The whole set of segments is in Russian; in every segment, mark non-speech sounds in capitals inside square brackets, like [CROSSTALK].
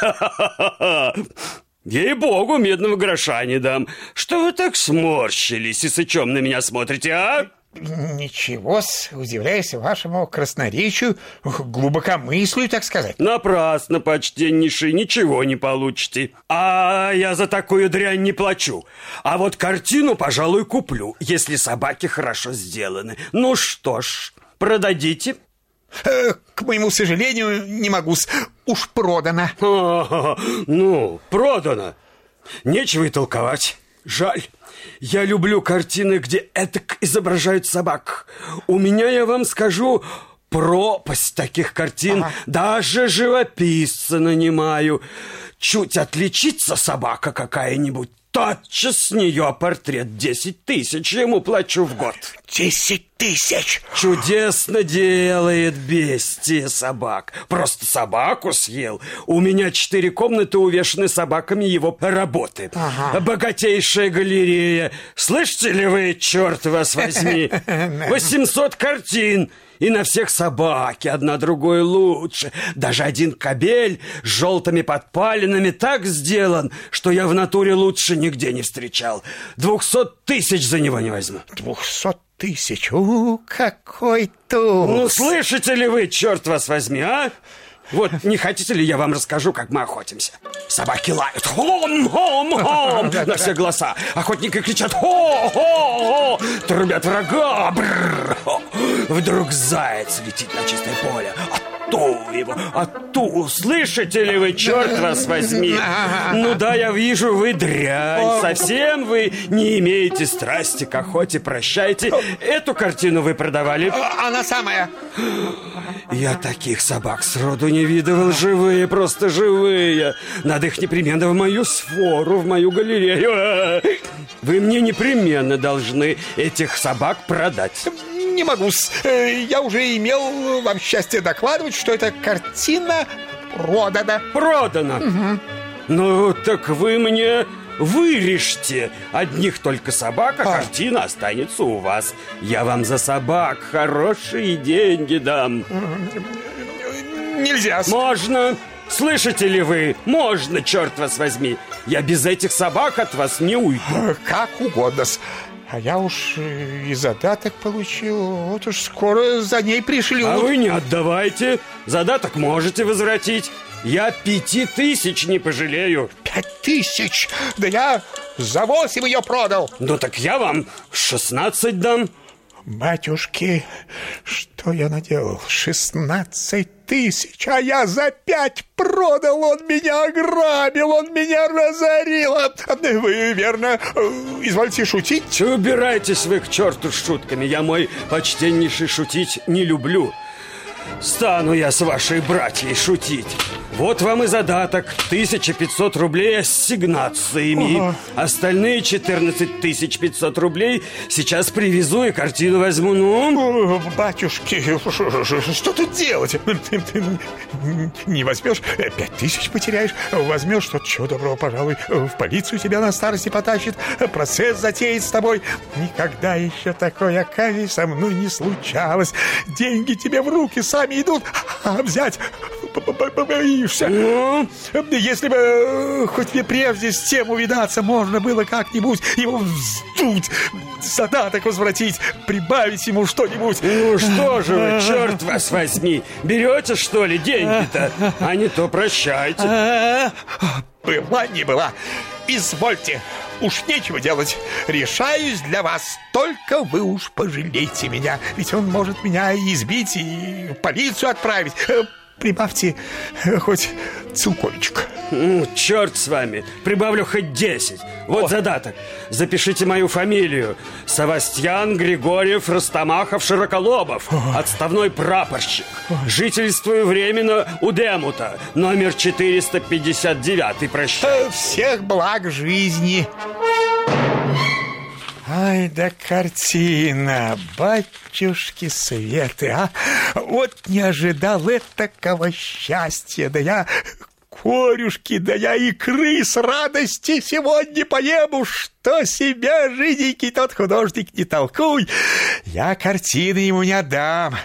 [LAUGHS] Ей-богу, медного гроша не дам. Что вы так сморщились и сычом на меня смотрите, а? Ничего, удивляюсь вашему красноречию, глубокомыслию, так сказать. Напрасно, почтеннейший, ничего не получите. А я за такую дрянь не плачу. А вот картину, пожалуй, куплю, если собаки хорошо сделаны. Ну что ж, продадите? Э, к моему сожалению, не могу. Уж продано. А, ну, продано. Нечего и толковать. Жаль. Я люблю картины, где этак изображают собак. У меня, я вам скажу, пропасть таких картин. Ага. Даже живописца нанимаю. Чуть отличится собака какая-нибудь, тотчас с нее портрет десять тысяч ему плачу в год. Десять тысяч? Чудесно делает бестия собак. Просто собаку съел. У меня четыре комнаты увешаны собаками его работы. Ага. Богатейшая галерея. Слышите ли вы, черт вас возьми? [LAUGHS] Восемьсот картин и на всех собаки, одна другой лучше. Даже один кобель с желтыми подпалинами так сделан, что я в натуре лучше нигде не встречал. Двухсот тысяч за него не возьму. Двухсот тысяч? У, какой туз! Ну, слышите ли вы, черт вас возьми, а? Вот, не хотите ли я вам расскажу, как мы охотимся? Собаки лают хом, хом, хом [LAUGHS] на все голоса. Охотники кричат хо, хо, хо, трубят врага. Бррр. Вдруг заяц летит на чистое поле. Ату его, ату. Слышите ли вы, черт [LAUGHS] вас возьми? Ну да, я вижу, вы дрянь. Совсем вы не имеете страсти к охоте. Прощайте. Эту картину вы продавали? Она самая. Я таких собак сроду не видывал. Живые, просто живые. Надо их непременно в мою сфору, в мою галерею. Вы мне непременно должны этих собак продать не могу. Э, я уже имел вам счастье докладывать, что эта картина продана. Продана? Угу. Ну, так вы мне вырежьте одних только собак, а, а картина останется у вас. Я вам за собак хорошие деньги дам. Нельзя. Можно. Слышите ли вы? Можно, черт вас возьми. Я без этих собак от вас не уйду. Как угодно. А я уж э, и задаток получил. Вот уж скоро за ней пришлю. А вы не отдавайте. Задаток можете возвратить. Я пяти тысяч не пожалею. Пять тысяч? Да я за восемь ее продал. Ну так я вам шестнадцать дам. Батюшки, что я наделал? Шестнадцать тысяч, а я за пять продал. Он меня ограбил, он меня разорил. Вы, верно, э, извольте шутить? Убирайтесь вы к черту с шутками. Я мой почтеннейший шутить не люблю. Стану я с вашей братьей шутить. Вот вам и задаток. 1500 рублей ассигнациями. Ага. Остальные 14 500 рублей сейчас привезу и картину возьму. Ну? Батюшки, что тут делать? Не возьмешь, 5000 потеряешь. Возьмешь, что чего доброго, пожалуй, в полицию тебя на старости потащит. Процесс затеет с тобой. Никогда еще такое, Акавий, со мной не случалось. Деньги тебе в руки сами идут, а взять боишься. Если бы э, хоть мне прежде с тем увидаться можно было как-нибудь его вздуть, задаток возвратить, прибавить ему что-нибудь. Ну что же вы, черт вас возьми, берете что ли деньги-то? А не то прощайте. Была не была. Извольте, уж нечего делать. Решаюсь для вас, только вы уж пожалейте меня. Ведь он может меня избить и в полицию отправить. Прибавьте э, хоть целковичек. Ну, черт с вами, прибавлю хоть десять. Вот О. задаток. Запишите мою фамилию. Савастьян Григорьев Ростомахов Широколобов. О. Отставной прапорщик. О. Жительствую временно у Демута. Номер 459. Прощай. Э, всех благ жизни. Ай да картина, батюшки Светы, а! Вот не ожидал такого счастья, да я корюшки, да я икры с радости сегодня поем, что себя жиденький тот художник не толкуй. Я картины ему не отдам.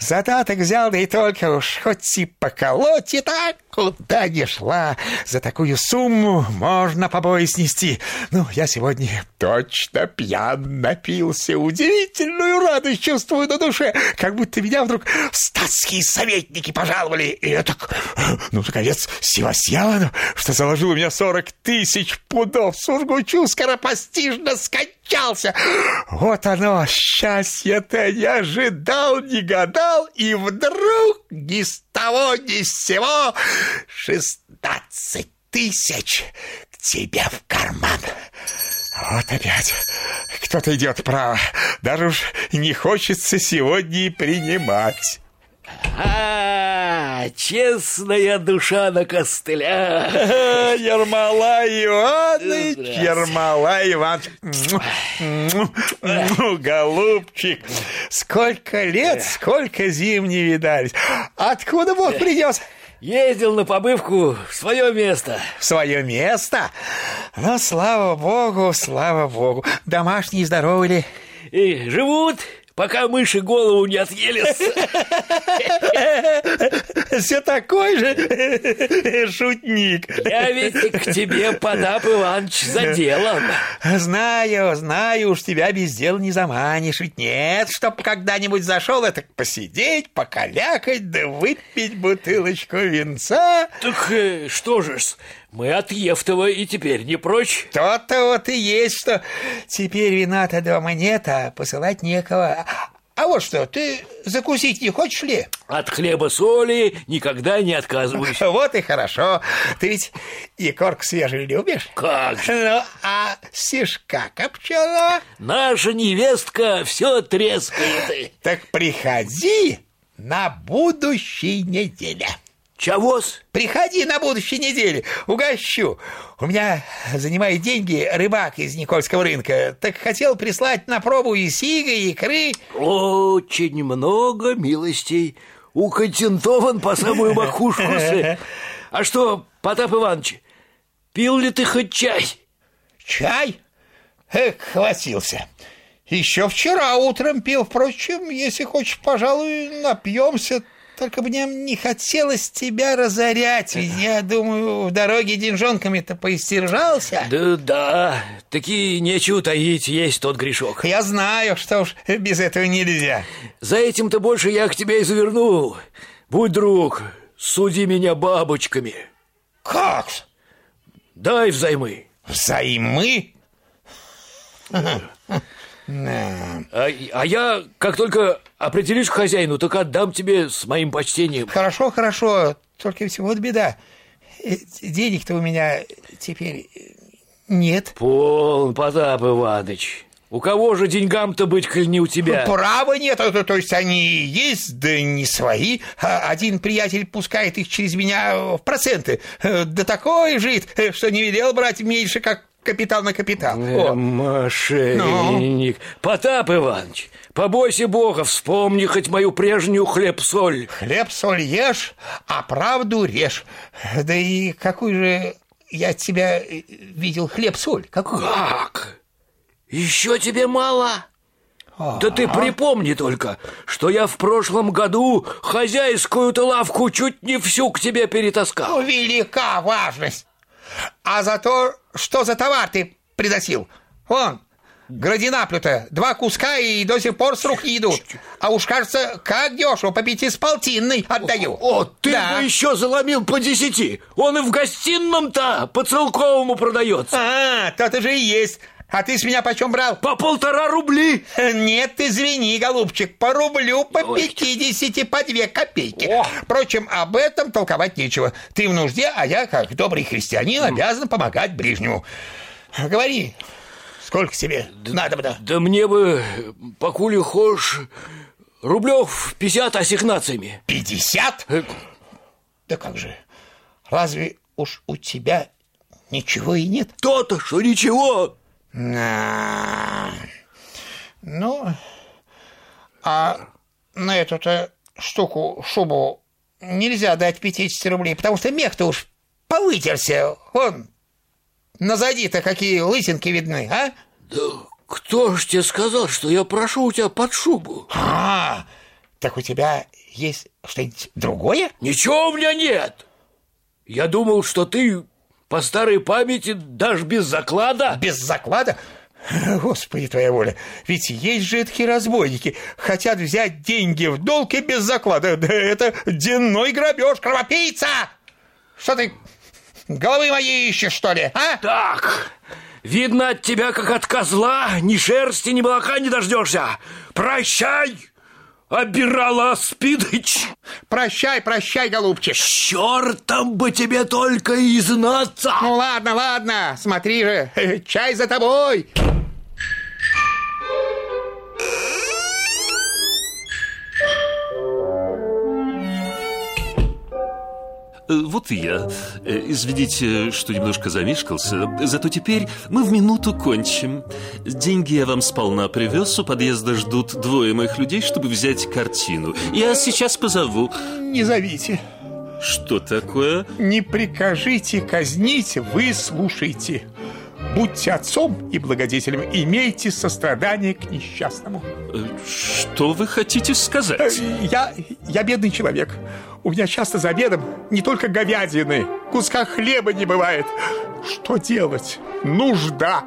Задаток взял, да и только уж хоть и поколоть, и так куда не шла. За такую сумму можно побои снести. Ну, я сегодня точно пьян напился. Удивительную радость чувствую на душе, как будто меня вдруг статские советники пожаловали. И это, ну, наконец, Севастьяну, что заложил у меня сорок тысяч пудов. Сургучу скоропостижно скончался. Вот оно, счастье-то не ожидал, не гадал, и вдруг ни с того ни с сего шестнадцать тысяч к тебе в карман. Вот опять кто-то идет право. Даже уж не хочется сегодня и принимать. А, честная душа на костылях. [LAUGHS] Ермола Иванович, Ермола Иванович. Голубчик, сколько лет, сколько зим не видались. Откуда Бог принес? Ездил на побывку в свое место. В свое место? Ну, слава Богу, слава Богу. Домашние здоровы ли? И живут пока мыши голову не отъели. [LAUGHS] Все такой же [LAUGHS] шутник. Я ведь к тебе, Потап Иванович, за делом. Знаю, знаю, уж тебя без дела не заманишь. Ведь нет, чтоб когда-нибудь зашел, это посидеть, покалякать, да выпить бутылочку винца. Так э, что же ж, мы от Евтова и теперь не прочь. То-то вот и есть, что теперь вина-то дома нет, а посылать некого. А вот что, ты закусить не хочешь ли? От хлеба соли никогда не отказываюсь. [LAUGHS] Вот и хорошо. Ты ведь и корк свежий любишь? Как же? Ну, а сишка копченого? Наша невестка все трескает. Так приходи на будущей неделе. Чавос? Приходи на будущей неделе, угощу. У меня занимает деньги рыбак из Никольского рынка. Так хотел прислать на пробу и сига, и икры. Очень много милостей. Уконтентован по самую макушку. [LAUGHS] А что, Потап Иванович, пил ли ты хоть чай? Чай? Эх, хватился. Еще вчера утром пил. Впрочем, если хочешь, пожалуй, напьемся только мне не хотелось тебя разорять, ведь я думаю, в дороге деньжонками-то поистержался. Да, да, таки нечего таить, есть тот грешок. Я знаю, что уж без этого нельзя. За этим-то больше я к тебе и завернул. Будь друг, суди меня бабочками. Как? Дай взаймы. Взаймы? [LAUGHS] А, а я, как только определюсь к хозяину, так отдам тебе с моим почтением. Хорошо, хорошо. Только всего вот беда. Э, денег-то у меня теперь нет. Полн, Потап Иваныч. У кого же деньгам-то быть, коль не у тебя? Права нет, то, то есть они есть, да не свои. А один приятель пускает их через меня в проценты. Э, да такой жит, э, что не велел брать меньше, как капитал на капитал. Э, мошенник. Ну? Потап Иванович, побойся Бога, вспомни хоть мою прежнюю хлеб-соль. Хлеб-соль ешь, а правду режь. Да и какой же я от тебя э, видел хлеб-соль? Какой? Как? Еще тебе мало? Да ты припомни только, что я в прошлом году хозяйскую-то лавку чуть не всю к тебе перетаскал. Ну, велика важность. А за то, что за товар ты приносил? Вон, градинаплю-то два куска и до сих пор с рук не идут. А уж, кажется, как дешево, по пяти с полтинной отдаю. О, ты да. бы еще заломил по десяти. Он и в гостином-то по целковому продается. А, то-то же и есть. А ты с меня почем брал? По полтора рубли. [LAUGHS] Нет, извини, голубчик, по рублю, по пятидесяти, по две копейки. О. Впрочем, об этом толковать нечего. Ты в нужде, а я, как добрый христианин, обязан помогать ближнему. Говори, сколько тебе да, надо бы? Да, да мне бы, покули хошь, рублев пятьдесят ассигнациями. Пятьдесят? Э... Да как же, разве уж у тебя ничего и нет? То-то, что ничего. На. Ну, а на эту-то штуку, шубу нельзя дать 50 рублей, потому что мех-то уж повытерся. Вон, назади-то какие лысинки видны, а? Да кто ж тебе сказал, что я прошу у тебя под шубу? А, Так у тебя есть что-нибудь другое? Ничего у меня нет. Я думал, что ты по старой памяти дашь без заклада. Без заклада? Господи, твоя воля, ведь есть же такие разбойники, хотят взять деньги в долг и без заклада. Да это денной грабеж, кровопийца! Что ты головы мои ищешь, что ли, а? Так, видно от тебя, как от козла, ни шерсти, ни молока не дождешься. Прощай, обирала Спидыч. Прощай, прощай, голубчик. Чертом бы тебе только и знаться. Ну ладно, ладно, смотри же, [LAUGHS] чай за тобой. Вот и я. Э, Извините, что немножко замешкался. Зато теперь мы в минуту кончим. Деньги я вам сполна привез. У подъезда ждут двое моих людей, чтобы взять картину. Я сейчас позову. Не зовите, Что такое? не прикажите казнить, вы слушайте. Будьте отцом и благодетелем, имейте сострадание к несчастному. Э, Что вы хотите Э, сказать? Я, я бедный человек. У меня часто за обедом не только говядины, куска хлеба не бывает. Что делать? Нужда.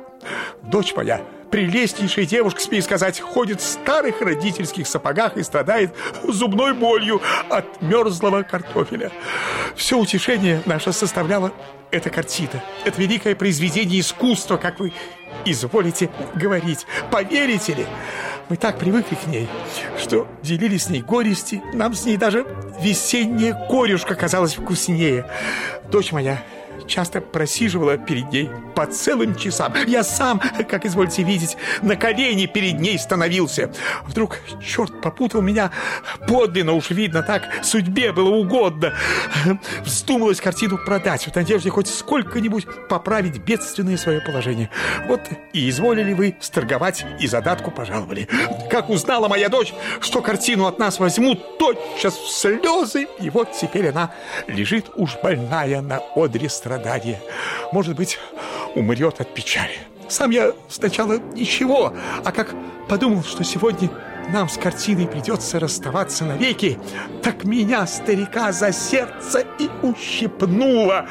Дочь моя, прелестнейшая девушка, смею сказать, ходит в старых родительских сапогах и страдает зубной болью от мерзлого картофеля. Все утешение наше составляло эта картина. Это великое произведение искусства, как вы изволите говорить. Поверите ли? Мы так привыкли к ней, что делили с ней горести. Нам с ней даже весенняя корюшка казалась вкуснее. Дочь моя часто просиживала перед ней по целым часам. Я сам, как извольте видеть, на колени перед ней становился. Вдруг черт попутал меня подлинно, уж видно так, судьбе было угодно. Вздумалась картину продать в надежде хоть сколько-нибудь поправить бедственное свое положение. Вот и изволили вы сторговать и задатку пожаловали. Как узнала моя дочь, что картину от нас возьмут, тотчас в слезы, и вот теперь она лежит уж больная на одре страдания. Может быть, умрет от печали. Сам я сначала ничего, а как подумал, что сегодня нам с картиной придется расставаться навеки, так меня, старика, за сердце и ущипнуло.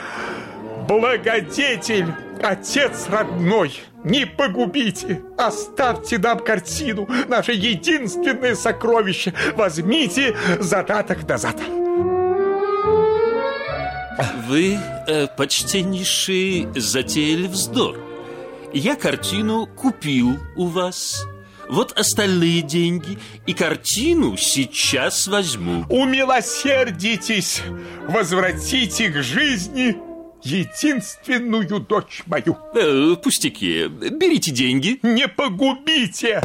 Благодетель, отец родной, не погубите, оставьте нам картину, наше единственное сокровище. Возьмите задаток назад. Вы, э, почтеннейший, затеяли вздор. Я картину купил у вас. Вот остальные деньги. И картину сейчас возьму. Умилосердитесь, возвратите к жизни единственную дочь мою. Э, пустяки. Берите деньги. Не погубите!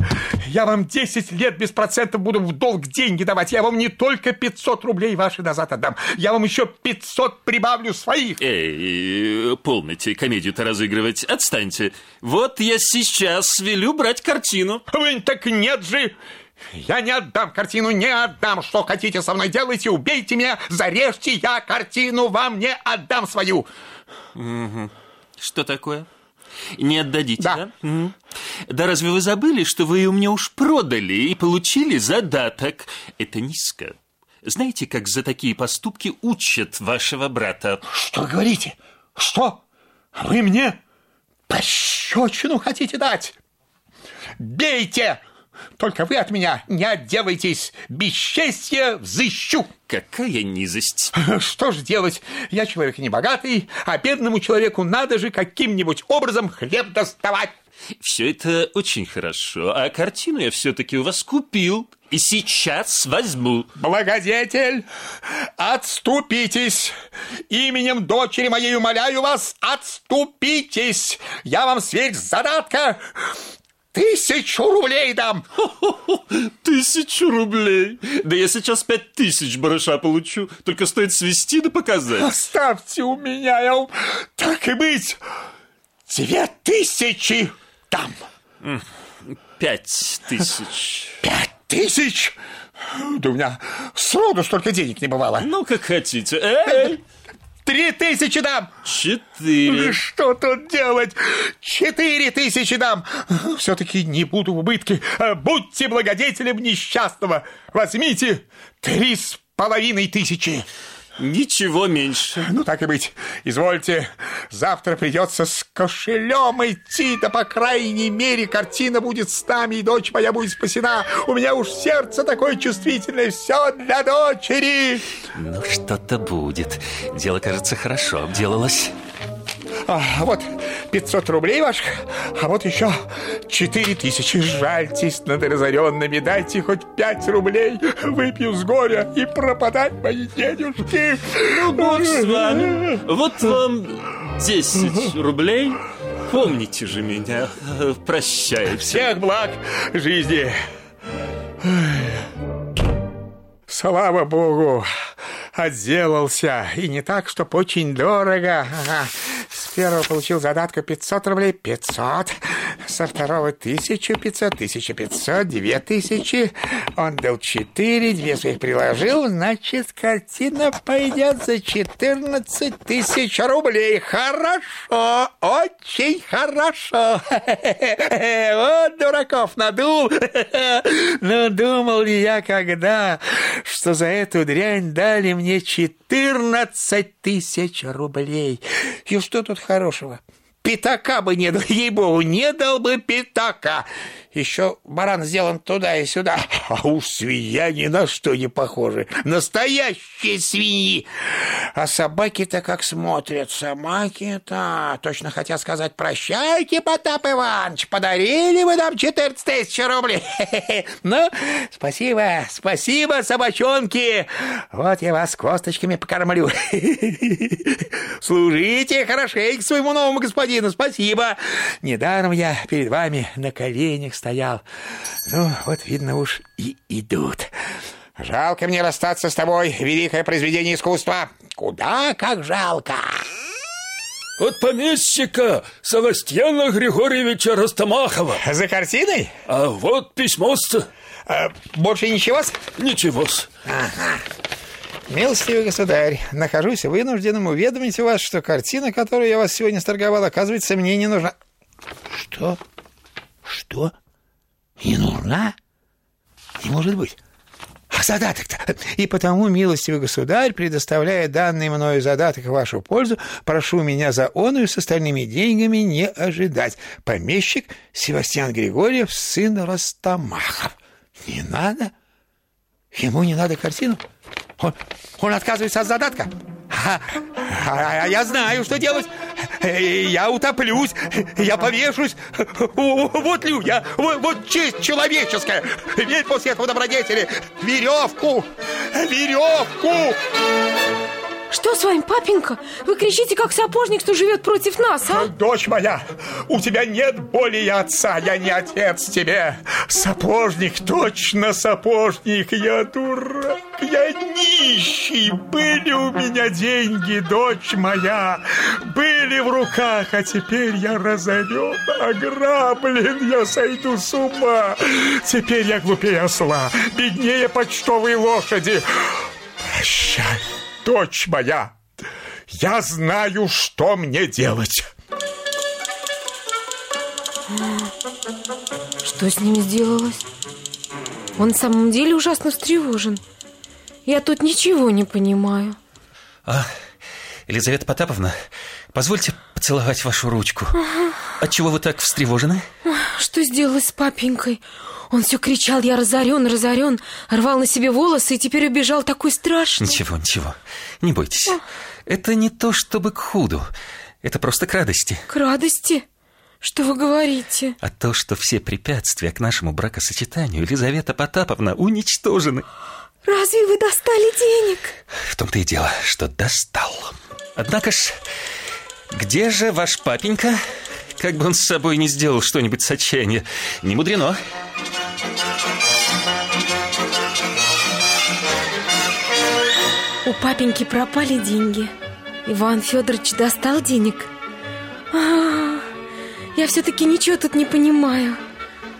Я вам 10 лет без процентов буду в долг деньги давать. Я вам не только 500 рублей ваши назад отдам. Я вам еще 500 прибавлю своих. Эй, полните комедию-то разыгрывать. Отстаньте. Вот я сейчас велю брать картину. Вы так нет же! Я не отдам картину, не отдам. Что хотите со мной делайте, убейте меня, зарежьте, я картину вам не отдам свою. Что такое? Не отдадите, Да. да? Да разве вы забыли, что вы ее мне уж продали и получили задаток? Это низко. Знаете, как за такие поступки учат вашего брата? Что говорите? Что? Вы мне пощечину хотите дать? Бейте! Только вы от меня не отделайтесь. Бесчестье взыщу. Какая низость. Что ж делать? Я человек не богатый, а бедному человеку надо же каким-нибудь образом хлеб доставать. Все это очень хорошо, а картину я все-таки у вас купил и сейчас возьму. Благодетель, отступитесь. Именем дочери моей умоляю вас, отступитесь. Я вам сверх задатка тысячу рублей дам. Тысячу рублей. Да я сейчас пять тысяч барыша получу. Только стоит свести да показать. Оставьте у меня, я вам, так и быть, две тысячи дам. Пять тысяч. Пять тысяч? Да у меня сроду столько денег не бывало. Ну, как хотите. Эй! Три тысячи дам! Четыре. Что тут делать? Четыре тысячи дам! Все-таки не буду в убытке. Будьте благодетелем несчастного. Возьмите три с половиной тысячи. Ничего меньше. Ну, так и быть. Извольте, завтра придется с кошелем идти, да, по крайней мере, картина будет с нами, и дочь моя будет спасена. У меня уж сердце такое чувствительное, все для дочери. Ну, что-то будет. Дело, кажется, хорошо обделалось. А, вот 500 рублей ваших, а вот еще 4 тысячи. Жальтесь над разоренными, дайте хоть 5 рублей, выпью с горя и пропадать мои денежки. Ну, бог с вами. Вот вам 10 рублей. Помните же меня. Прощайте. Всех благ жизни. Слава богу, отделался. И не так, чтоб очень дорого. Ага. Первого получил задатка 500 рублей. 500. Со второго 1500, 1500, 2000. Он дал 4, две своих приложил. Значит, картина пойдет за 14 тысяч рублей. Хорошо, очень хорошо. [LAUGHS] Вот дураков надул. [LAUGHS] Но думал ли я когда, что за эту дрянь дали мне 14 тысяч рублей? И что тут хорошего? Пятака бы не дал, ей-богу, не дал бы пятака. Еще баран сделан туда и сюда. А уж свинья ни на что не похожи. Настоящие свиньи. А собаки-то как смотрят. Собаки-то точно хотят сказать «Прощайте, Потап Иванович, подарили вы нам 14 тысяч рублей». [LAUGHS] Ну, спасибо, спасибо, собачонки. Вот я вас косточками покормлю. [LAUGHS] Служите хорошенько своему новому господину. Спасибо. Недаром я перед вами на коленях стоял. Ну, вот, видно, уж и идут. Жалко мне расстаться с тобой, великое произведение искусства. Куда как жалко. От помещика Савастьяна Григорьевича Ростомахова. За картиной? А вот письмо-с. А, больше ничего-с? Ничего-с. Ага. Милостивый государь, нахожусь вынужденным уведомить вас, что картина, которую я вас сегодня сторговал, оказывается, мне не нужна. Что? Что? Не нужна? Не может быть. А задаток-то? И потому, милостивый государь, предоставляя данный мною задаток в вашу пользу, прошу меня за оную с остальными деньгами не ожидать. Помещик Севастьян Григорьев, сын Ростомахов. Не надо? Ему не надо картину? Он, он отказывается от задатка? А, а, а я знаю, что делать. Я утоплюсь, я повешусь. Вот лю я, вот, честь человеческая. Ведь после этого добродетели веревку, веревку. Что с вами, папенька? Вы кричите, как сапожник, что живет против нас, а? Дочь моя, у тебя нет более отца, я не отец тебе. Сапожник, точно сапожник, я дурак, я нищий. Были у меня деньги, дочь моя, были в руках, а теперь я разорен, ограблен, я сойду с ума. Теперь я глупее осла, беднее почтовой лошади. Прощай дочь моя, я знаю, что мне делать. Что с ним сделалось? Он в самом деле ужасно встревожен. Я тут ничего не понимаю. А, Елизавета Потаповна, позвольте поцеловать вашу ручку. Ага. Отчего вы так встревожены? Что сделалось с папенькой? Он все кричал, я разорен, разорен, рвал на себе волосы и теперь убежал такой страшный. Ничего, ничего, не бойтесь. Это не то, чтобы к худу. Это просто к радости. К радости? Что вы говорите? А то, что все препятствия к нашему бракосочетанию Елизавета Потаповна уничтожены. Разве вы достали денег? В том-то и дело, что достал. Однако ж, где же ваш папенька? Как бы он с собой не сделал что-нибудь с отчаяния. Не мудрено. У папеньки пропали деньги. Иван Федорович достал денег. А, -а, -а я все-таки ничего тут не понимаю.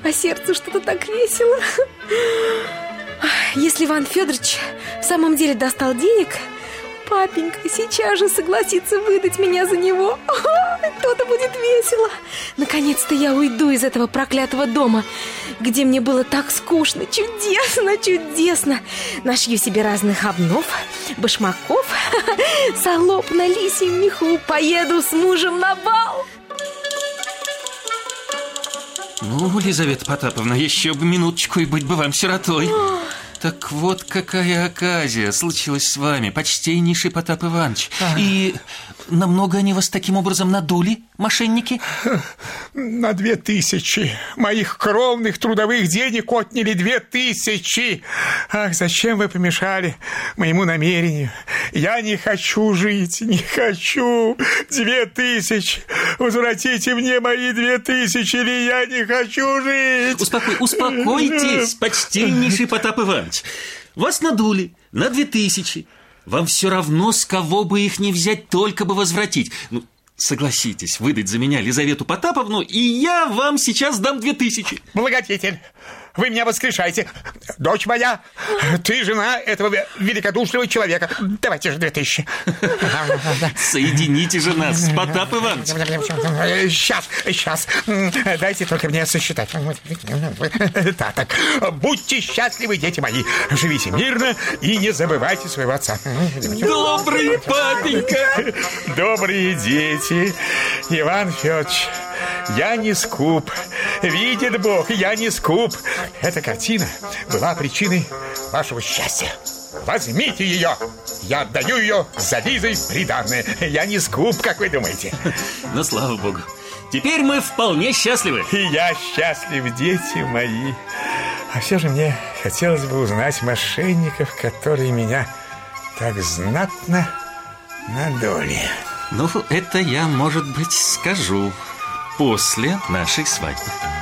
А сердцу что-то так весело. Если Иван Федорович в самом деле достал денег, папенька сейчас же согласится выдать меня за него. То-то будет весело. Наконец-то я уйду из этого проклятого дома, где мне было так скучно, чудесно, чудесно. Нашью себе разных обнов, башмаков, [LAUGHS] солоп на лисьем меху, поеду с мужем на бал. Ну, Лизавета Потаповна, еще бы минуточку и быть бы вам сиротой. Так вот какая оказия случилась с вами, почтеннейший Потап Иванович. И намного они вас таким образом надули, мошенники? [LAUGHS] На две тысячи моих кровных трудовых денег отняли две тысячи. Ах, зачем вы помешали моему намерению? Я не хочу жить, не хочу. Две тысячи. Возвратите мне мои две тысячи, или я не хочу жить. Успокой, успокойтесь, [LAUGHS] почтеннейший Потап Иванович. Вас надули на две тысячи. Вам все равно, с кого бы их не взять, только бы возвратить. Ну, согласитесь, выдать за меня Лизавету Потаповну, и я вам сейчас дам две тысячи. Благодетель, вы меня воскрешаете. Дочь моя, ты жена этого великодушного человека. Давайте же две тысячи. Соедините же нас с Потап Ивановичем. Сейчас, сейчас. Дайте только мне сосчитать. Так, так. Будьте счастливы, дети мои. Живите мирно и не забывайте своего отца. Добрый папенька. Добрые дети. Иван Федорович, я не скуп. Видит Бог, я не скуп. Эта картина была причиной вашего счастья. Возьмите ее. Я отдаю ее за Лизой приданное. Я не скуп, как вы думаете. Ну, слава богу. Теперь мы вполне счастливы. И я счастлив, дети мои. А все же мне хотелось бы узнать мошенников, которые меня так знатно надули. Ну, это я, может быть, скажу после нашей свадьбы.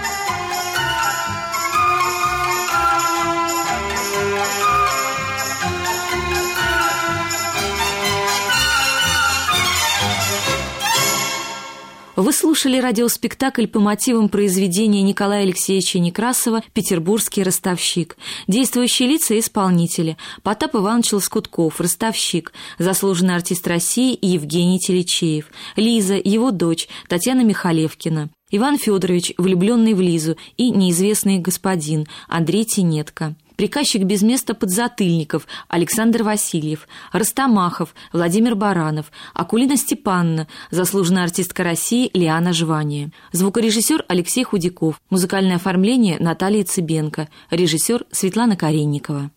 Вы слушали радиоспектакль по мотивам произведения Николая Алексеевича Некрасова «Петербургский ростовщик». Действующие лица и исполнители. Потап Иванович Лоскутков, ростовщик, заслуженный артист России Евгений Телечеев. Лиза, его дочь, Татьяна Михалевкина. Иван Федорович, влюбленный в Лизу, и неизвестный господин Андрей Тинетко приказчик без места подзатыльников Александр Васильев, Ростомахов Владимир Баранов, Акулина Степанна, заслуженная артистка России Лиана Жвания, звукорежиссер Алексей Худяков, музыкальное оформление Наталья Цыбенко, режиссер Светлана Каренникова.